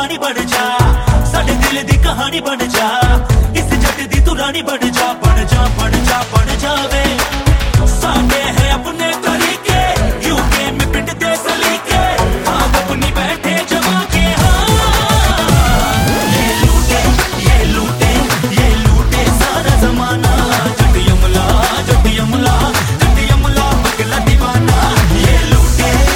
ਪਾਣੀ ਬਣ ਜਾ ਸਾਡੇ ਦਿਲ ਦੀ ਕਹਾਣੀ ਬਣ ਜਾ ਇਸ ਜੱਟ ਦੀ ਤੂੰ ਰਾਣੀ ਬਣ ਜਾ